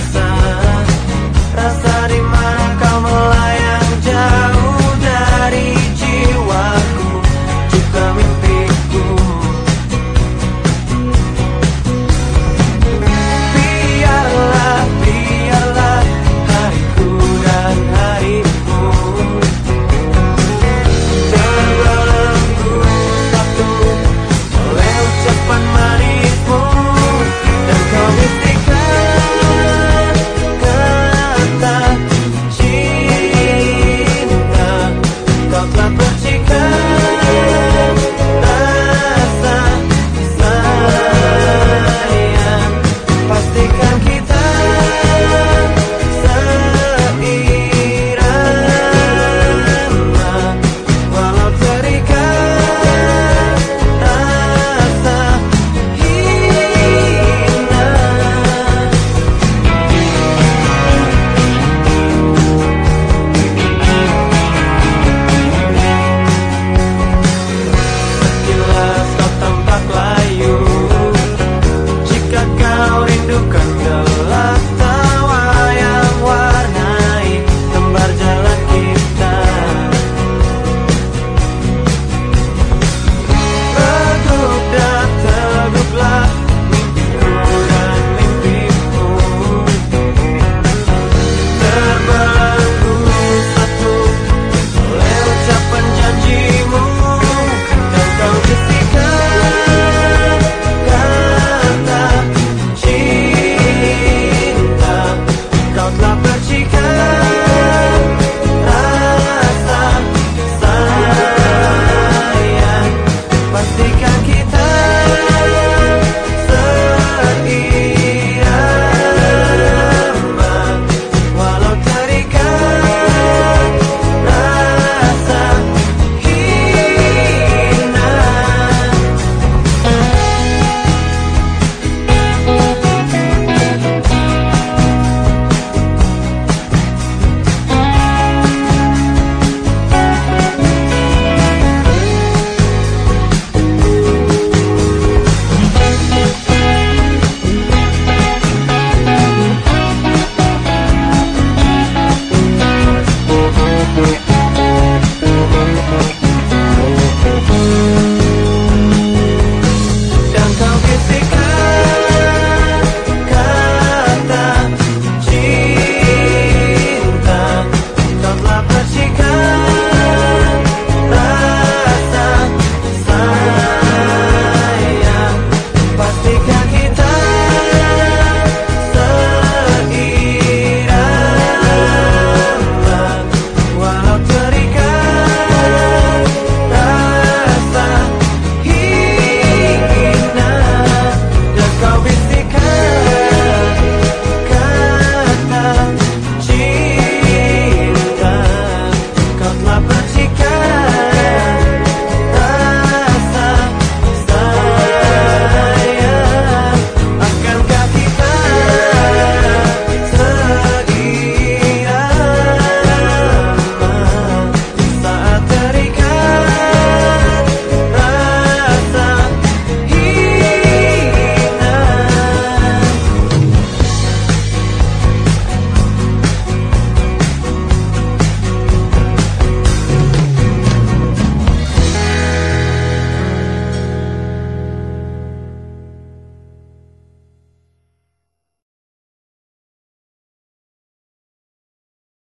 the